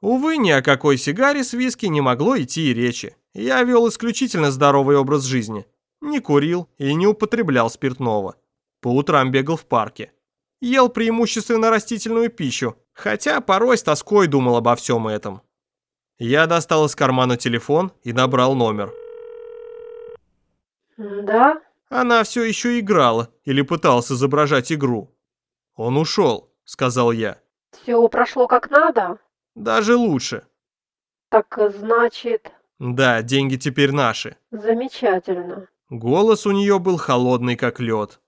Увы, ни о какой сигаре с виски не могло идти и речи. Я вел исключительно здоровый образ жизни. Не курил и не употреблял спиртного. По утрам бегал в парке. Ел преимущественно растительную пищу, хотя порой с тоской думал обо всем этом. Я достал из кармана телефон и набрал номер. Да? Она все еще играла или пыталась изображать игру. «Он ушел», — сказал я. Все прошло как надо? «Даже лучше». Так значит... «Да, деньги теперь наши». Замечательно. Голос у нее был холодный, как лед.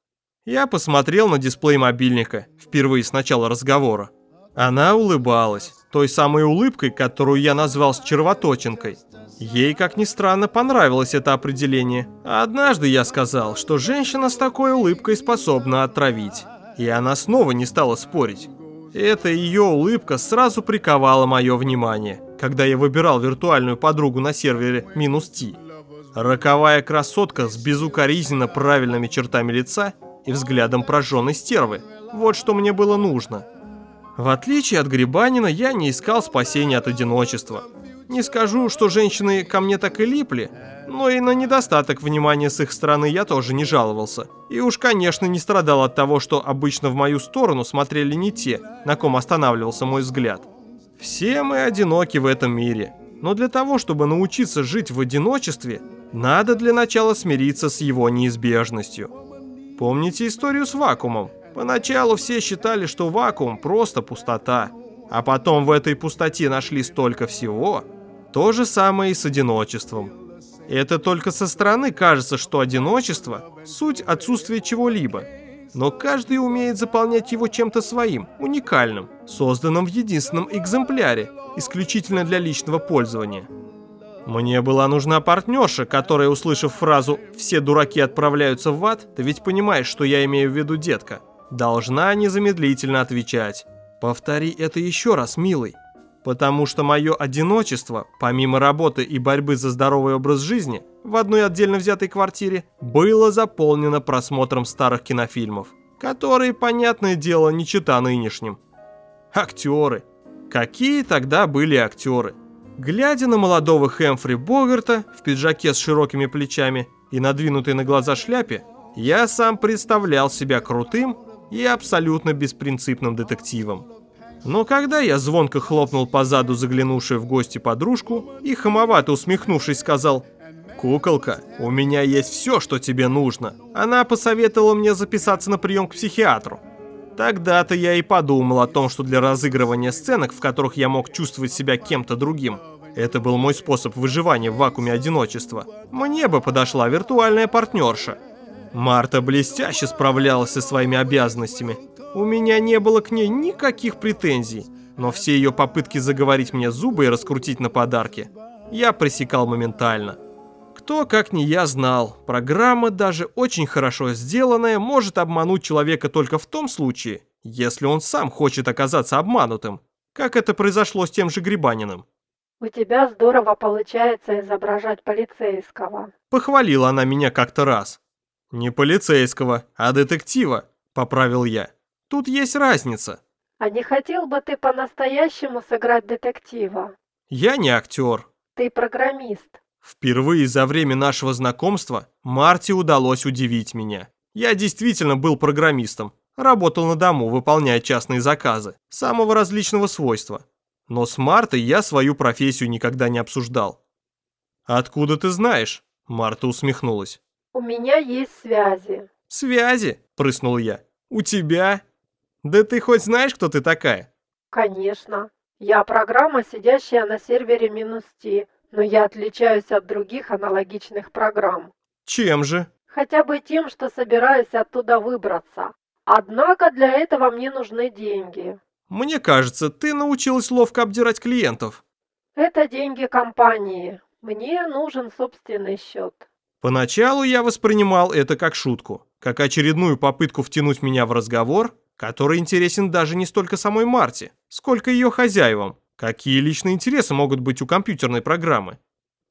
Я посмотрел на дисплей мобильника, впервые с начала разговора. Она улыбалась, той самой улыбкой, которую я назвал с червоточинкой. Ей, как ни странно, понравилось это определение. А однажды я сказал, что женщина с такой улыбкой способна отравить. И она снова не стала спорить. Эта ее улыбка сразу приковала мое внимание, когда я выбирал виртуальную подругу на сервере минус Ти. Роковая красотка с безукоризненно правильными чертами лица и взглядом прожженной стервы. Вот что мне было нужно. В отличие от Грибанина, я не искал спасения от одиночества. Не скажу, что женщины ко мне так и липли, но и на недостаток внимания с их стороны я тоже не жаловался. И уж, конечно, не страдал от того, что обычно в мою сторону смотрели не те, на ком останавливался мой взгляд. Все мы одиноки в этом мире, но для того, чтобы научиться жить в одиночестве, надо для начала смириться с его неизбежностью. Помните историю с вакуумом? Поначалу все считали, что вакуум просто пустота, а потом в этой пустоте нашли столько всего. То же самое и с одиночеством. Это только со стороны кажется, что одиночество – суть отсутствия чего-либо. Но каждый умеет заполнять его чем-то своим, уникальным, созданным в единственном экземпляре, исключительно для личного пользования. Мне была нужна партнерша, которая, услышав фразу «все дураки отправляются в ад», ты ведь понимаешь, что я имею в виду, детка, должна незамедлительно отвечать. Повтори это еще раз, милый. Потому что мое одиночество, помимо работы и борьбы за здоровый образ жизни, в одной отдельно взятой квартире, было заполнено просмотром старых кинофильмов, которые, понятное дело, не чита нынешним. Актеры. Какие тогда были актеры? Глядя на молодого Хэмфри Богарта в пиджаке с широкими плечами и надвинутой на глаза шляпе, я сам представлял себя крутым и абсолютно беспринципным детективом. Но когда я звонко хлопнул по заду заглянувшую в гости подружку и хамовато усмехнувшись сказал «Куколка, у меня есть все, что тебе нужно», она посоветовала мне записаться на прием к психиатру. Тогда-то я и подумал о том, что для разыгрывания сценок, в которых я мог чувствовать себя кем-то другим, это был мой способ выживания в вакууме одиночества, мне бы подошла виртуальная партнерша. Марта блестяще справлялась со своими обязанностями, у меня не было к ней никаких претензий, но все ее попытки заговорить мне зубы и раскрутить на подарки я пресекал моментально. Кто, как не я, знал, программа, даже очень хорошо сделанная, может обмануть человека только в том случае, если он сам хочет оказаться обманутым, как это произошло с тем же Грибаниным. У тебя здорово получается изображать полицейского. Похвалила она меня как-то раз. Не полицейского, а детектива, поправил я. Тут есть разница. А не хотел бы ты по-настоящему сыграть детектива? Я не актер. Ты программист. Впервые за время нашего знакомства Марте удалось удивить меня. Я действительно был программистом, работал на дому, выполняя частные заказы, самого различного свойства. Но с Мартой я свою профессию никогда не обсуждал. «Откуда ты знаешь?» Марта усмехнулась. «У меня есть связи». «Связи?» – прыснул я. «У тебя?» Да ты хоть знаешь, кто ты такая? Конечно. Я программа, сидящая на сервере минус T, но я отличаюсь от других аналогичных программ. Чем же? Хотя бы тем, что собираюсь оттуда выбраться. Однако для этого мне нужны деньги. Мне кажется, ты научилась ловко обдирать клиентов. Это деньги компании. Мне нужен собственный счет. Поначалу я воспринимал это как шутку, как очередную попытку втянуть меня в разговор, который интересен даже не столько самой Марте, сколько ее хозяевам. Какие личные интересы могут быть у компьютерной программы?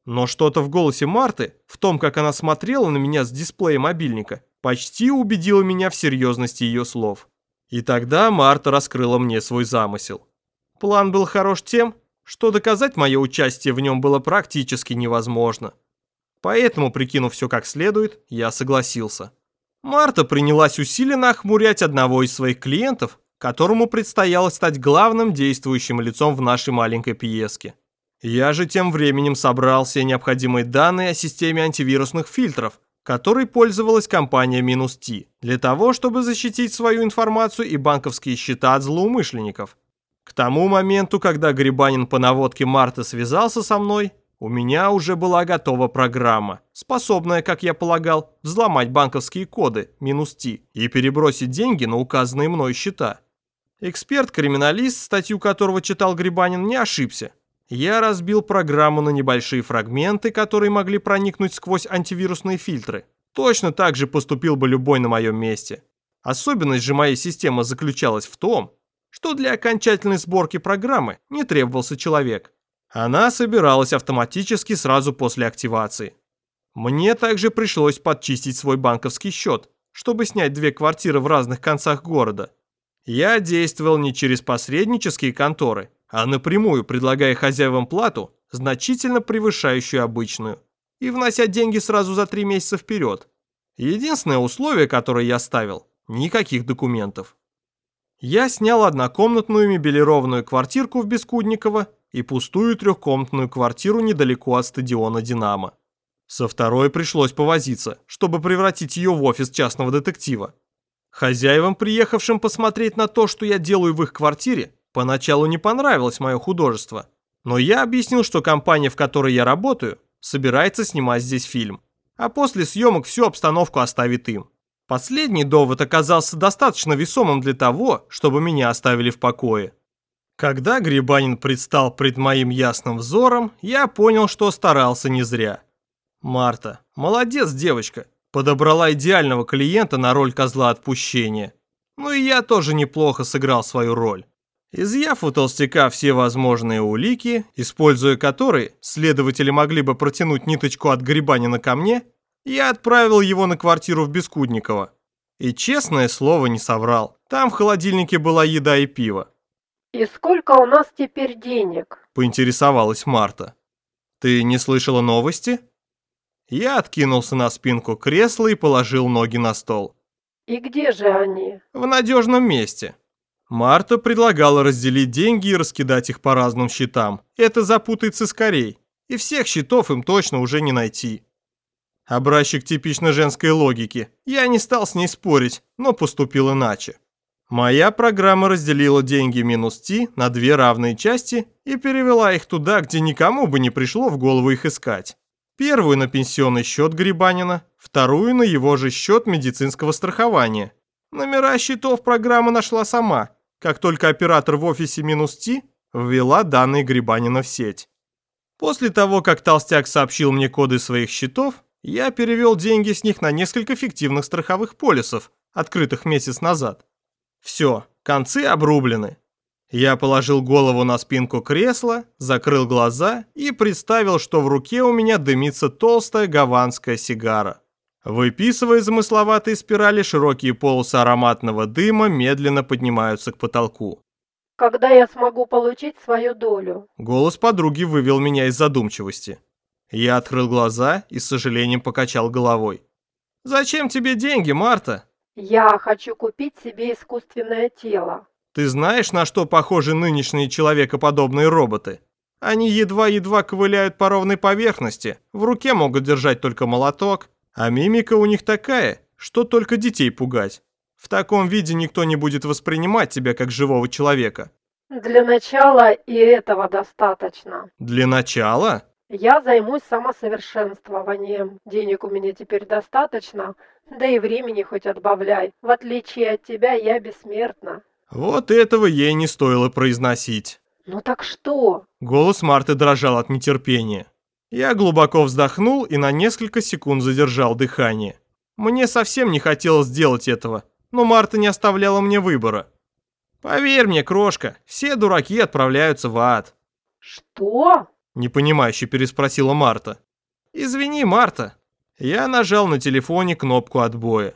Но что-то в голосе Марты, в том, как она смотрела на меня с дисплея мобильника, почти убедило меня в серьезности ее слов. И тогда Марта раскрыла мне свой замысел. План был хорош тем, что доказать мое участие в нем было практически невозможно. Поэтому, прикинув все как следует, я согласился. Марта принялась усиленно охмурять одного из своих клиентов, которому предстояло стать главным действующим лицом в нашей маленькой пьеске. Я же тем временем собрал все необходимые данные о системе антивирусных фильтров, которой пользовалась компания Минус T, для того, чтобы защитить свою информацию и банковские счета от злоумышленников. К тому моменту, когда Грибанин по наводке Марта связался со мной, у меня уже была готова программа, способная, как я полагал, взломать банковские коды минус T и перебросить деньги на указанные мной счета. Эксперт-криминалист, статью которого читал Грибанин, не ошибся. Я разбил программу на небольшие фрагменты, которые могли проникнуть сквозь антивирусные фильтры. Точно так же поступил бы любой на моем месте. Особенность же моей системы заключалась в том, что для окончательной сборки программы не требовался человек. Она собиралась автоматически сразу после активации. Мне также пришлось подчистить свой банковский счет, чтобы снять две квартиры в разных концах города. Я действовал не через посреднические конторы, а напрямую предлагая хозяевам плату, значительно превышающую обычную, и внося деньги сразу за три месяца вперед. Единственное условие, которое я ставил – никаких документов. Я снял однокомнатную мебелированную квартирку в Бескудниково и пустую трехкомнатную квартиру недалеко от стадиона «Динамо». Со второй пришлось повозиться, чтобы превратить ее в офис частного детектива. Хозяевам, приехавшим посмотреть на то, что я делаю в их квартире, Поначалу не понравилось мое художество, но я объяснил, что компания, в которой я работаю, собирается снимать здесь фильм, а после съемок всю обстановку оставит им. Последний довод оказался достаточно весомым для того, чтобы меня оставили в покое. Когда Грибанин предстал пред моим ясным взором, я понял, что старался не зря. Марта, молодец девочка, подобрала идеального клиента на роль козла отпущения. Ну и я тоже неплохо сыграл свою роль. Изъяв у толстяка все возможные улики, используя которые следователи могли бы протянуть ниточку от Грибанина ко мне, я отправил его на квартиру в Бескудниково. И честное слово не соврал. Там в холодильнике была еда и пиво. «И сколько у нас теперь денег?» – поинтересовалась Марта. «Ты не слышала новости?» Я откинулся на спинку кресла и положил ноги на стол. «И где же они?» «В надежном месте. Марта предлагала разделить деньги и раскидать их по разным счетам. Это запутается скорей, и всех счетов им точно уже не найти. Образчик типично женской логики. Я не стал с ней спорить, но поступил иначе. Моя программа разделила деньги минус T на две равные части и перевела их туда, где никому бы не пришло в голову их искать. Первую на пенсионный счет Грибанина, вторую на его же счет медицинского страхования. Номера счетов программа нашла сама, как только оператор в офисе минус T ввела данные Грибанина в сеть. После того, как толстяк сообщил мне коды своих счетов, я перевел деньги с них на несколько фиктивных страховых полисов, открытых месяц назад. Все, концы обрублены. Я положил голову на спинку кресла, закрыл глаза и представил, что в руке у меня дымится толстая гаванская сигара. Выписывая замысловатые спирали, широкие полосы ароматного дыма медленно поднимаются к потолку. «Когда я смогу получить свою долю?» Голос подруги вывел меня из задумчивости. Я открыл глаза и с сожалением покачал головой. «Зачем тебе деньги, Марта?» «Я хочу купить себе искусственное тело». «Ты знаешь, на что похожи нынешние человекоподобные роботы?» Они едва-едва ковыляют по ровной поверхности, в руке могут держать только молоток, а мимика у них такая, что только детей пугать. В таком виде никто не будет воспринимать тебя как живого человека. Для начала и этого достаточно. Для начала? Я займусь самосовершенствованием. Денег у меня теперь достаточно, да и времени хоть отбавляй. В отличие от тебя, я бессмертна. Вот этого ей не стоило произносить. Ну так что? Голос Марты дрожал от нетерпения. Я глубоко вздохнул и на несколько секунд задержал дыхание. Мне совсем не хотелось сделать этого, но Марта не оставляла мне выбора. «Поверь мне, крошка, все дураки отправляются в ад». «Что?» – непонимающе переспросила Марта. «Извини, Марта». Я нажал на телефоне кнопку отбоя.